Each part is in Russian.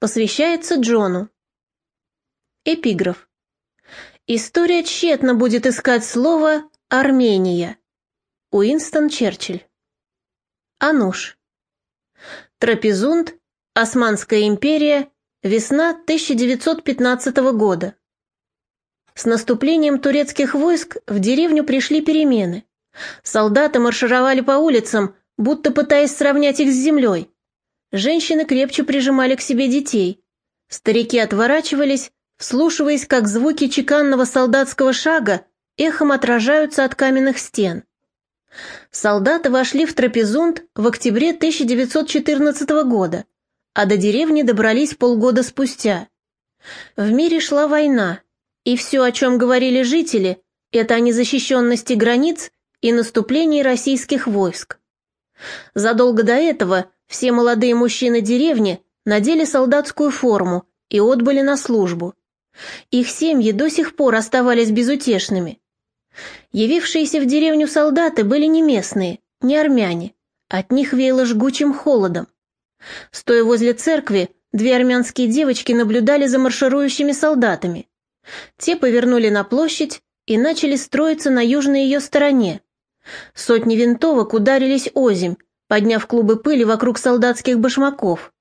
Посвящается Джону. Эпиграф. История тщетно будет искать слово «Армения». Уинстон Черчилль. Ануш. Трапезунд, Османская империя, весна 1915 года. С наступлением турецких войск в деревню пришли перемены. Солдаты маршировали по улицам, будто пытаясь сравнять их с землей. Женщины крепче прижимали к себе детей. Старики отворачивались, вслушиваясь, как звуки чеканного солдатского шага эхом отражаются от каменных стен. Солдаты вошли в Трапезунд в октябре 1914 года, а до деревни добрались полгода спустя. В мире шла война, и все, о чем говорили жители, это о незащищенности границ и наступлении российских войск. Задолго до этого все молодые мужчины деревни надели солдатскую форму и отбыли на службу. Их семьи до сих пор оставались безутешными. Явившиеся в деревню солдаты были не местные, не армяне. От них веяло жгучим холодом. Стоя возле церкви, две армянские девочки наблюдали за марширующими солдатами. Те повернули на площадь и начали строиться на южной ее стороне. Сотни винтовок ударились озимь, подняв клубы пыли вокруг солдатских башмаков.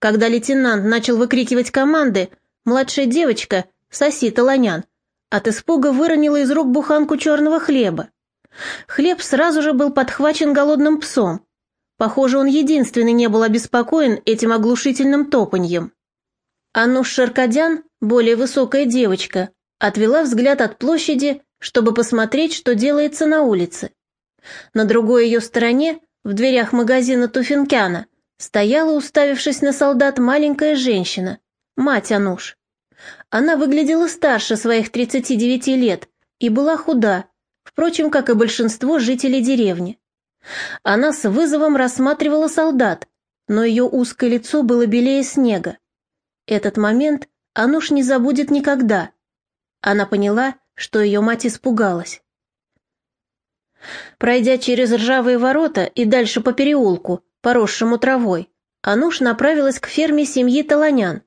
Когда лейтенант начал выкрикивать команды, младшая девочка, Соси Таланян, от испуга выронила из рук буханку черного хлеба. Хлеб сразу же был подхвачен голодным псом. Похоже, он единственный не был обеспокоен этим оглушительным топаньем. Ануш Шаркадян, более высокая девочка, отвела взгляд от площади, чтобы посмотреть, что делается на улице. На другой ее стороне, в дверях магазина Туфинкяна, стояла, уставившись на солдат, маленькая женщина, мать Ануш. Она выглядела старше своих 39 лет и была худа, впрочем, как и большинство жителей деревни. Она с вызовом рассматривала солдат, но ее узкое лицо было белее снега. Этот момент Ануш не забудет никогда. Она поняла, что ее мать испугалась. Пройдя через ржавые ворота и дальше по переулку, поросшему травой, Ануш направилась к ферме семьи Таланян.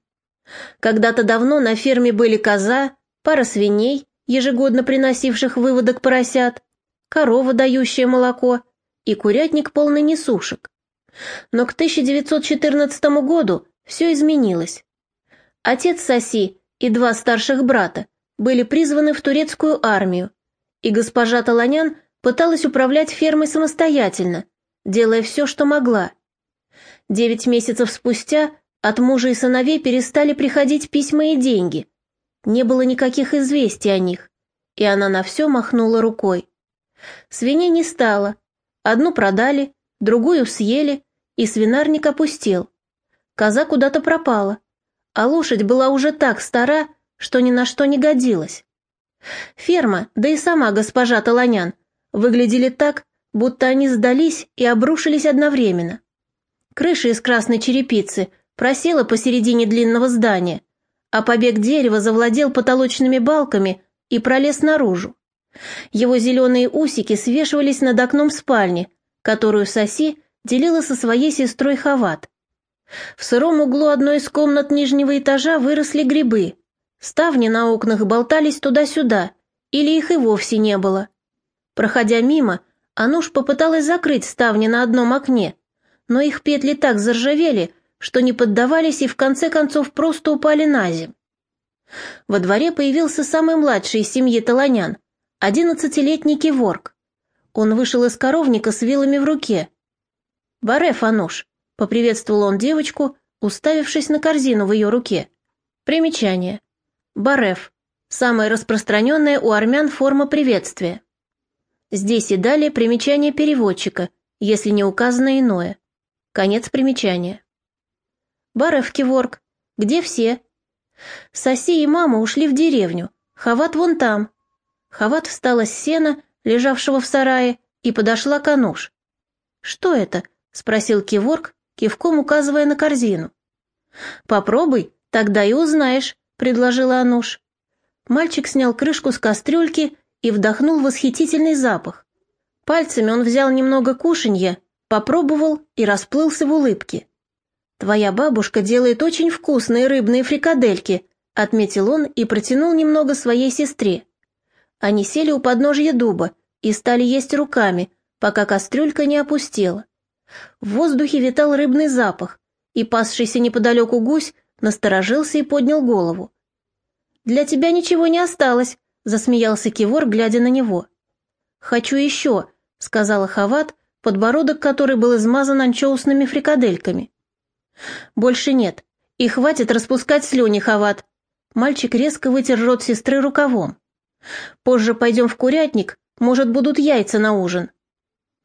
Когда-то давно на ферме были коза, пара свиней, ежегодно приносивших выводок поросят, корова, дающая молоко, и курятник полный несушек. Но к 1914 году все изменилось. Отец Соси и два старших брата были призваны в турецкую армию, и госпожа Таланян пыталась управлять фермой самостоятельно, делая все, что могла. Девять месяцев спустя от мужа и сыновей перестали приходить письма и деньги. Не было никаких известий о них, и она на все махнула рукой. Свиней не стало, одну продали, другую съели, и свинарник опустел. Коза куда-то пропала, а лошадь была уже так стара, что ни на что не годилась. Ферма, да и сама госпожа Таланян, выглядели так, будто они сдались и обрушились одновременно. Крыша из красной черепицы просела посередине длинного здания, а побег дерева завладел потолочными балками и пролез наружу. Его зеленые усики свешивались над окном спальни, которую Соси делила со своей сестрой Хават. В сыром углу одной из комнат нижнего этажа выросли грибы. Ставни на окнах болтались туда-сюда, или их и вовсе не было. Проходя мимо, Ануш попыталась закрыть ставни на одном окне, но их петли так заржавели, что не поддавались и в конце концов просто упали на землю. Во дворе появился самый младший из семьи Таланян, одиннадцатилетний киворг. Он вышел из коровника с вилами в руке. «Бареф, Ануш!» — поприветствовал он девочку, уставившись на корзину в ее руке. Примечание. Бареф – самая распространенная у армян форма приветствия. Здесь и далее примечание переводчика, если не указано иное. Конец примечания. Барев Киворг, где все? Соси и мама ушли в деревню. Хават вон там. Хават встала с сена, лежавшего в сарае, и подошла к Ануш. «Что это?» — спросил Киворг, кивком указывая на корзину. «Попробуй, тогда и узнаешь», — предложила Ануш. Мальчик снял крышку с кастрюльки и вдохнул восхитительный запах. Пальцами он взял немного кушанья, попробовал и расплылся в улыбке. «Твоя бабушка делает очень вкусные рыбные фрикадельки», отметил он и протянул немного своей сестре. Они сели у подножья дуба и стали есть руками, пока кастрюлька не опустела. В воздухе витал рыбный запах, и пасшийся неподалеку гусь насторожился и поднял голову. «Для тебя ничего не осталось», — засмеялся Кивор, глядя на него. «Хочу еще», — сказала Хават, подбородок которой был измазан анчоусными фрикадельками. «Больше нет, и хватит распускать слюни, Хават». Мальчик резко вытер рот сестры рукавом. «Позже пойдем в курятник, может, будут яйца на ужин».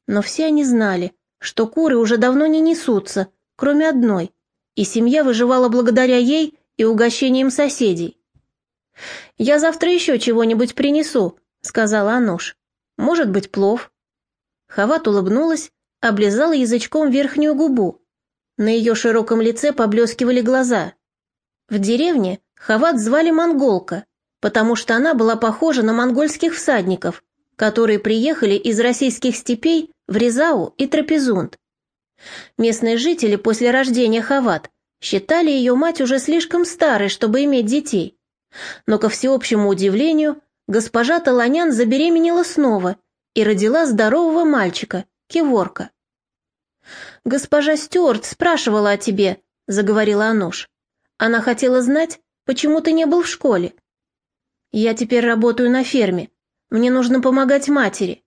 Но все они знали, что куры уже давно не несутся, кроме одной, и семья выживала благодаря ей и угощениям соседей. «Я завтра еще чего-нибудь принесу», — сказала Ануш. «Может быть, плов». Хават улыбнулась, облизала язычком верхнюю губу. На ее широком лице поблескивали глаза. В деревне Хават звали Монголка, потому что она была похожа на монгольских всадников, которые приехали из российских степей в Рязау и Трапезунд. Местные жители после рождения Хават считали ее мать уже слишком старой, чтобы иметь детей. Но, ко всеобщему удивлению, госпожа Таланян забеременела снова и родила здорового мальчика, Кеворка. «Госпожа Стюарт спрашивала о тебе», — заговорила Ануш. «Она хотела знать, почему ты не был в школе». «Я теперь работаю на ферме. Мне нужно помогать матери.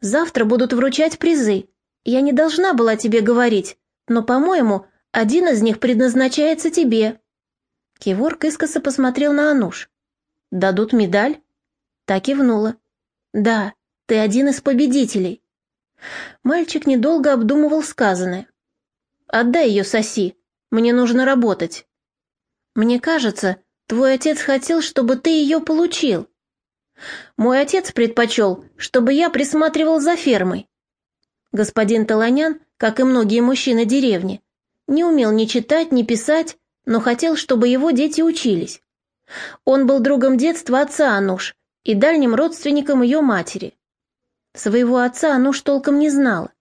Завтра будут вручать призы. Я не должна была тебе говорить, но, по-моему, один из них предназначается тебе». Киворк искоса посмотрел на Ануш. «Дадут медаль?» Так кивнула. «Да, ты один из победителей». Мальчик недолго обдумывал сказанное. «Отдай ее соси, мне нужно работать». «Мне кажется, твой отец хотел, чтобы ты ее получил», мой отец предпочел, чтобы я присматривал за фермой. Господин Таланян, как и многие мужчины деревни, не умел ни читать, ни писать, но хотел, чтобы его дети учились. Он был другом детства отца Ануш и дальним родственником ее матери. Своего отца Ануш толком не знала.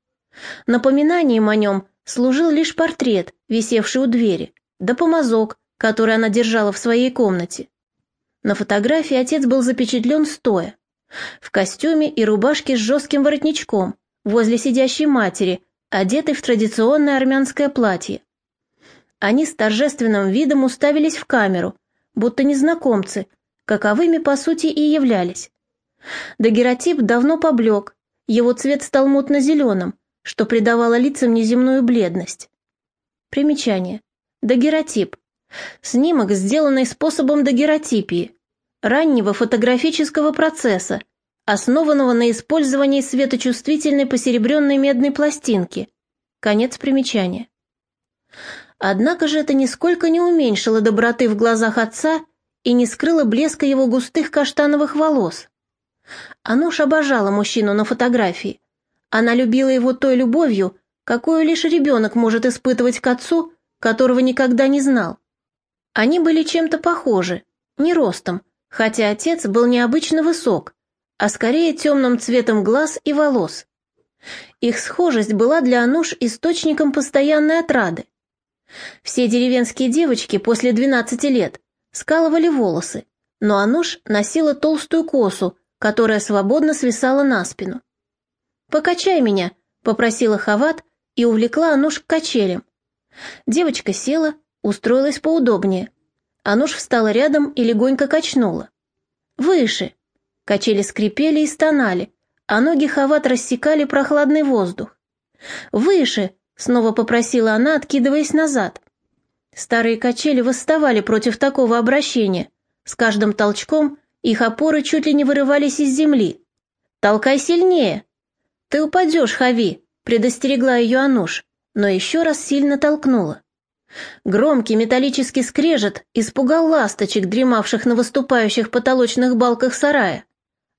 Напоминанием о нем служил лишь портрет, висевший у двери, да помазок, который она держала в своей комнате. На фотографии отец был запечатлен стоя, в костюме и рубашке с жестким воротничком, возле сидящей матери, одетой в традиционное армянское платье. Они с торжественным видом уставились в камеру, будто незнакомцы, каковыми по сути и являлись. Дагеротип давно поблек, его цвет стал мутно-зеленым, что придавало лицам неземную бледность. Примечание. Дагеротип. Снимок, сделанный способом дагеротипии, раннего фотографического процесса, основанного на использовании светочувствительной посеребренной медной пластинки. Конец примечания. Однако же это нисколько не уменьшило доброты в глазах отца и не скрыло блеска его густых каштановых волос. Ануш обожала мужчину на фотографии. Она любила его той любовью, какую лишь ребенок может испытывать к отцу, которого никогда не знал. Они были чем-то похожи, не ростом, хотя отец был необычно высок, а скорее темным цветом глаз и волос. Их схожесть была для Ануш источником постоянной отрады. Все деревенские девочки после 12 лет скалывали волосы, но Ануш носила толстую косу, которая свободно свисала на спину. «Покачай меня», — попросила Хават и увлекла Ануш к качелям. Девочка села, устроилась поудобнее. Ануш встала рядом и легонько качнула. «Выше!» Качели скрипели и стонали, а ноги Хават рассекали прохладный воздух. «Выше!» — снова попросила она, откидываясь назад. Старые качели восставали против такого обращения. С каждым толчком их опоры чуть ли не вырывались из земли. «Толкай сильнее!» «Ты упадешь, Хави!» — предостерегла ее Ануш, но еще раз сильно толкнула. Громкий металлический скрежет испугал ласточек, дремавших на выступающих потолочных балках сарая.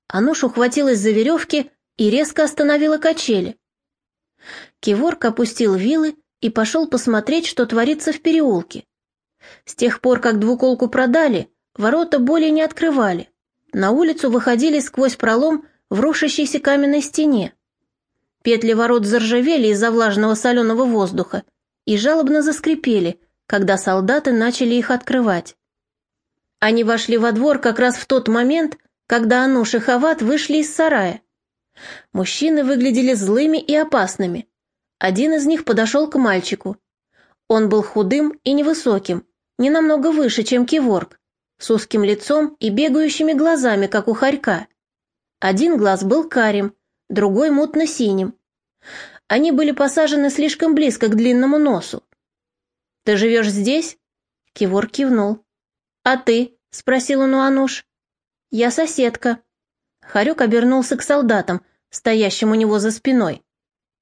Ануш ухватилась за веревки и резко остановила качели. Киворк опустил вилы и пошел посмотреть, что творится в переулке. С тех пор, как двуколку продали, ворота более не открывали. На улицу выходили сквозь пролом в рушащейся каменной стене. Петли ворот заржавели из-за влажного соленого воздуха, и жалобно заскрипели, когда солдаты начали их открывать. Они вошли во двор как раз в тот момент, когда Ануш и Хават вышли из сарая. Мужчины выглядели злыми и опасными. Один из них подошел к мальчику. Он был худым и невысоким, не намного выше, чем киворг, с узким лицом и бегающими глазами, как у хорька. Один глаз был карим, другой мутно-синим. Они были посажены слишком близко к длинному носу. «Ты живешь здесь?» Кивор кивнул. «А ты?» — спросил он у Ануш. «Я соседка». Харек обернулся к солдатам, стоящим у него за спиной.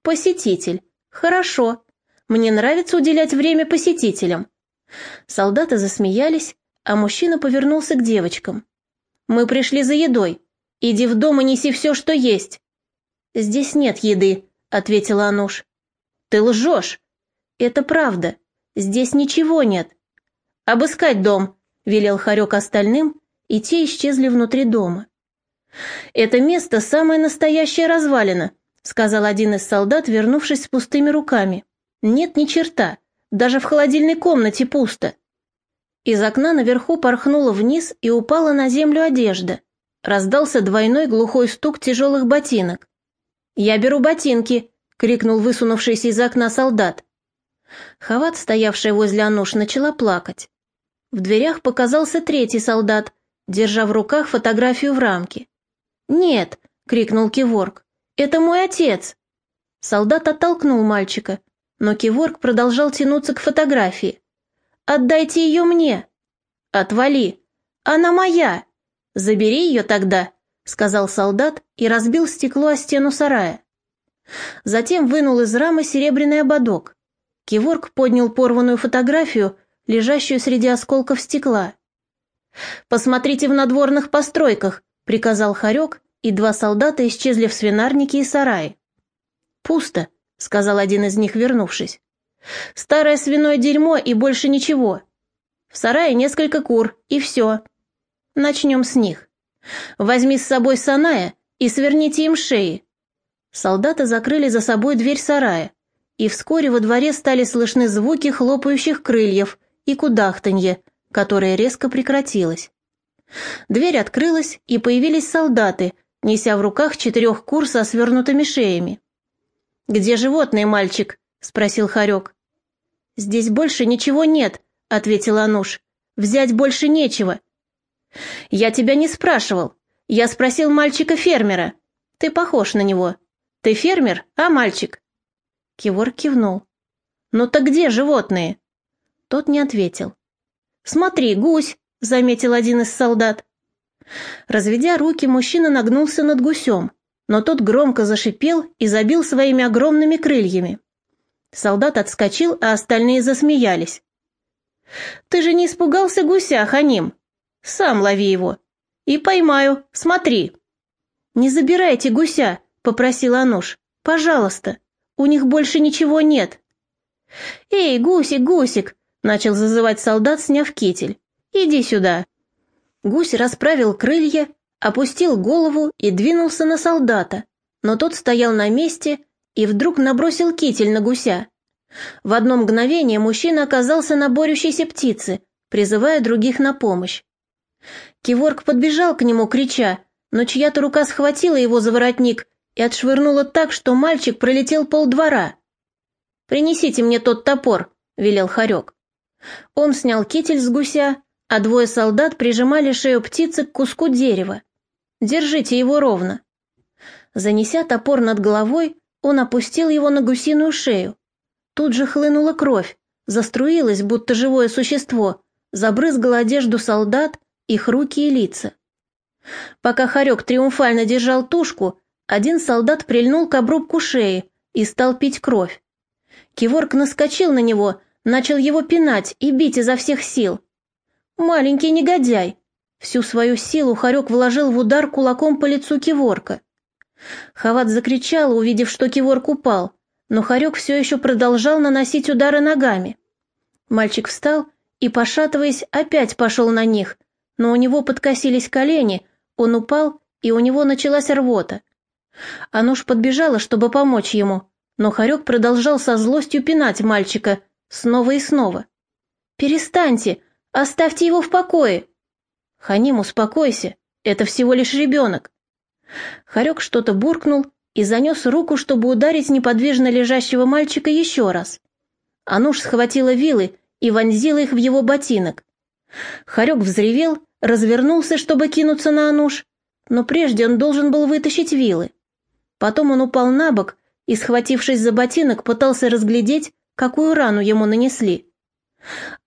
«Посетитель. Хорошо. Мне нравится уделять время посетителям». Солдаты засмеялись, а мужчина повернулся к девочкам. «Мы пришли за едой. Иди в дом и неси все, что есть». «Здесь нет еды», — ответила Ануш. «Ты лжешь». «Это правда. Здесь ничего нет». «Обыскать дом», — велел Харек остальным, и те исчезли внутри дома. «Это место самое настоящее развалина», — сказал один из солдат, вернувшись с пустыми руками. «Нет ни черта, даже в холодильной комнате пусто». Из окна наверху порхнула вниз и упала на землю одежда. Раздался двойной глухой стук тяжелых ботинок. «Я беру ботинки!» — крикнул высунувшийся из окна солдат. Хават, стоявшая возле Ануш, начала плакать. В дверях показался третий солдат, держа в руках фотографию в рамке. «Нет!» — крикнул Киворг. «Это мой отец!» Солдат оттолкнул мальчика, но Киворг продолжал тянуться к фотографии. «Отдайте ее мне!» «Отвали! Она моя! Забери ее тогда!» — сказал солдат и разбил стекло о стену сарая. Затем вынул из рамы серебряный ободок. Киворг поднял порванную фотографию, лежащую среди осколков стекла. «Посмотрите в надворных постройках», — приказал Харек, и два солдата исчезли в свинарнике и сарае. «Пусто», — сказал один из них, вернувшись. «Старое свиное дерьмо и больше ничего. В сарае несколько кур, и все. Начнем с них. Возьми с собой Саная и сверните им шеи». Солдаты закрыли за собой дверь сарая, и вскоре во дворе стали слышны звуки хлопающих крыльев и кудахтанье, которое резко прекратилось. Дверь открылась, и появились солдаты, неся в руках четырех кур со свернутыми шеями. «Где животные, мальчик?» — спросил Харек. «Здесь больше ничего нет», — ответил Ануш. «Взять больше нечего». «Я тебя не спрашивал. Я спросил мальчика-фермера. Ты похож на него. Ты фермер, а мальчик?» Кивор кивнул. «Ну так где животные?» Тот не ответил. «Смотри, гусь!» — заметил один из солдат. Разведя руки, мужчина нагнулся над гусем, но тот громко зашипел и забил своими огромными крыльями. Солдат отскочил, а остальные засмеялись. «Ты же не испугался гуся, Ханим? Сам лови его. И поймаю, смотри». «Не забирайте гуся», — попросил Ануш. «Пожалуйста». У них больше ничего нет. «Эй, гусик, гусик!» — начал зазывать солдат, сняв китель. «Иди сюда!» Гусь расправил крылья, опустил голову и двинулся на солдата, но тот стоял на месте и вдруг набросил китель на гуся. В одно мгновение мужчина оказался на борющейся птице, призывая других на помощь. Киворг подбежал к нему, крича, но чья-то рука схватила его за воротник и отшвырнула так, что мальчик пролетел полдвора. «Принесите мне тот топор», — велел Харек. Он снял китель с гуся, а двое солдат прижимали шею птицы к куску дерева. «Держите его ровно». Занеся топор над головой, он опустил его на гусиную шею. Тут же хлынула кровь, заструилась, будто живое существо, забрызгала одежду солдат, их руки и лица. Пока Харек триумфально держал тушку, один солдат прильнул к обрубку шеи и стал пить кровь. Киворг наскочил на него, начал его пинать и бить изо всех сил. Маленький негодяй! Всю свою силу Харек вложил в удар кулаком по лицу Киворка. Хават закричал, увидев, что Киворк упал, но Харек все еще продолжал наносить удары ногами. Мальчик встал и, пошатываясь, опять пошел на них, но у него подкосились колени, он упал, и у него началась рвота. Ануш подбежала, чтобы помочь ему, но Харек продолжал со злостью пинать мальчика, снова и снова. «Перестаньте! Оставьте его в покое!» «Ханим, успокойся, это всего лишь ребенок!» Харек что-то буркнул и занес руку, чтобы ударить неподвижно лежащего мальчика еще раз. Ануш схватила вилы и вонзила их в его ботинок. Харек взревел, развернулся, чтобы кинуться на Ануш, но прежде он должен был вытащить вилы. Потом он упал на бок и, схватившись за ботинок, пытался разглядеть, какую рану ему нанесли.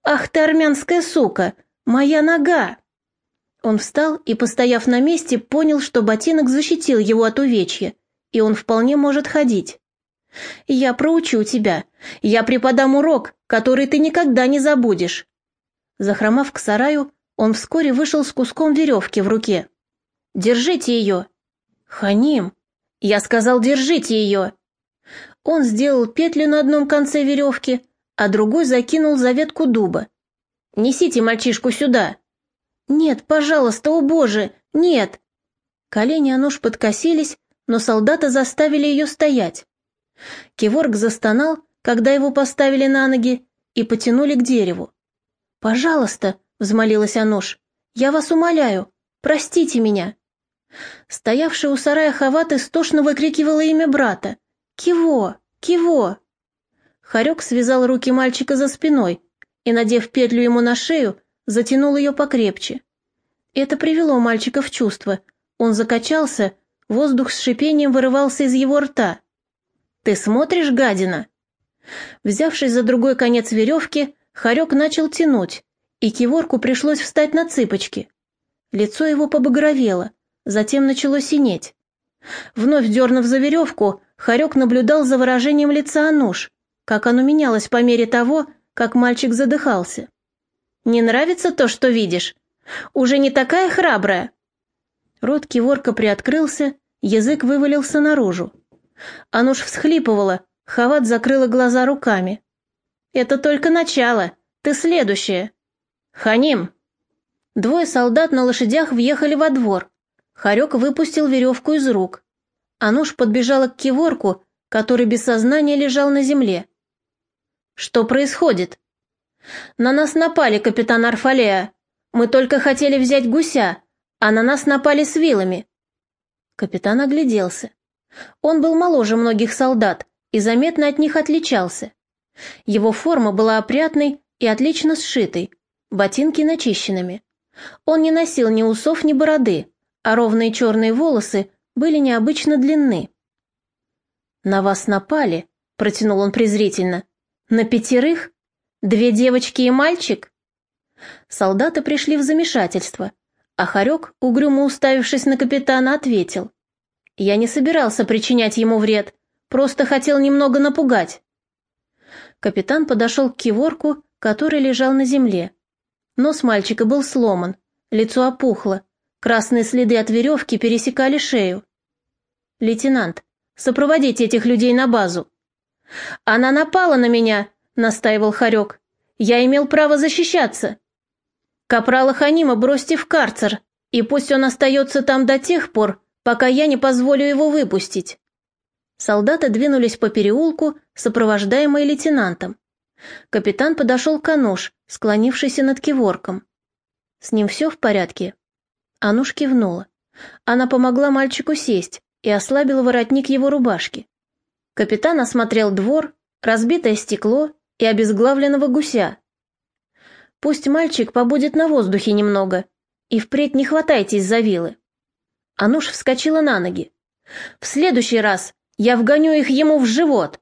«Ах ты, армянская сука! Моя нога!» Он встал и, постояв на месте, понял, что ботинок защитил его от увечья, и он вполне может ходить. «Я проучу тебя. Я преподам урок, который ты никогда не забудешь». Захромав к сараю, он вскоре вышел с куском веревки в руке. «Держите ее!» «Ханим!» «Я сказал, держите ее!» Он сделал петлю на одном конце веревки, а другой закинул за ветку дуба. «Несите мальчишку сюда!» «Нет, пожалуйста, о боже, нет!» Колени Ануш подкосились, но солдаты заставили ее стоять. Киворг застонал, когда его поставили на ноги и потянули к дереву. «Пожалуйста», — взмолилась Ануш, — «я вас умоляю, простите меня». Стоявший у сарая Хават истошно выкрикивала имя брата. «Киво! Киво!» Харек связал руки мальчика за спиной и, надев петлю ему на шею, затянул ее покрепче. Это привело мальчика в чувство. Он закачался, воздух с шипением вырывался из его рта. «Ты смотришь, гадина?» Взявшись за другой конец веревки, Харек начал тянуть, и Киворку пришлось встать на цыпочки. Лицо его побагровело, затем начало синеть. Вновь дернув за веревку, Харек наблюдал за выражением лица Ануш, как оно менялось по мере того, как мальчик задыхался. «Не нравится то, что видишь? Уже не такая храбрая?» Рот Киворка приоткрылся, язык вывалился наружу. Ануш всхлипывала, Хават закрыла глаза руками. «Это только начало, ты следующая». «Ханим!» Двое солдат на лошадях въехали во двор. Харек выпустил веревку из рук. Ануш подбежала к Киворку, который без сознания лежал на земле. «Что происходит?» «На нас напали, капитан Арфалея. Мы только хотели взять гуся, а на нас напали с вилами». Капитан огляделся. Он был моложе многих солдат и заметно от них отличался. Его форма была опрятной и отлично сшитой, ботинки начищенными. Он не носил ни усов, ни бороды, а ровные черные волосы были необычно длинны. «На вас напали», — протянул он презрительно. «На пятерых? Две девочки и мальчик?» Солдаты пришли в замешательство, а Харек, угрюмо уставившись на капитана, ответил. «Я не собирался причинять ему вред, просто хотел немного напугать». Капитан подошел к киворку, который лежал на земле. Нос мальчика был сломан, лицо опухло, красные следы от веревки пересекали шею. «Лейтенант, сопроводите этих людей на базу». «Она напала на меня», — настаивал Харек. «Я имел право защищаться». «Капрала Ханима бросьте в карцер, и пусть он остается там до тех пор, пока я не позволю его выпустить». Солдаты двинулись по переулку, сопровождаемые лейтенантом. Капитан подошел к Ануш, склонившийся над киворком. «С ним все в порядке?» Ануш кивнула. Она помогла мальчику сесть и ослабила воротник его рубашки. Капитан осмотрел двор, разбитое стекло и обезглавленного гуся. «Пусть мальчик побудет на воздухе немного, и впредь не хватайтесь за вилы». Ануш вскочила на ноги. «В следующий раз я вгоню их ему в живот!»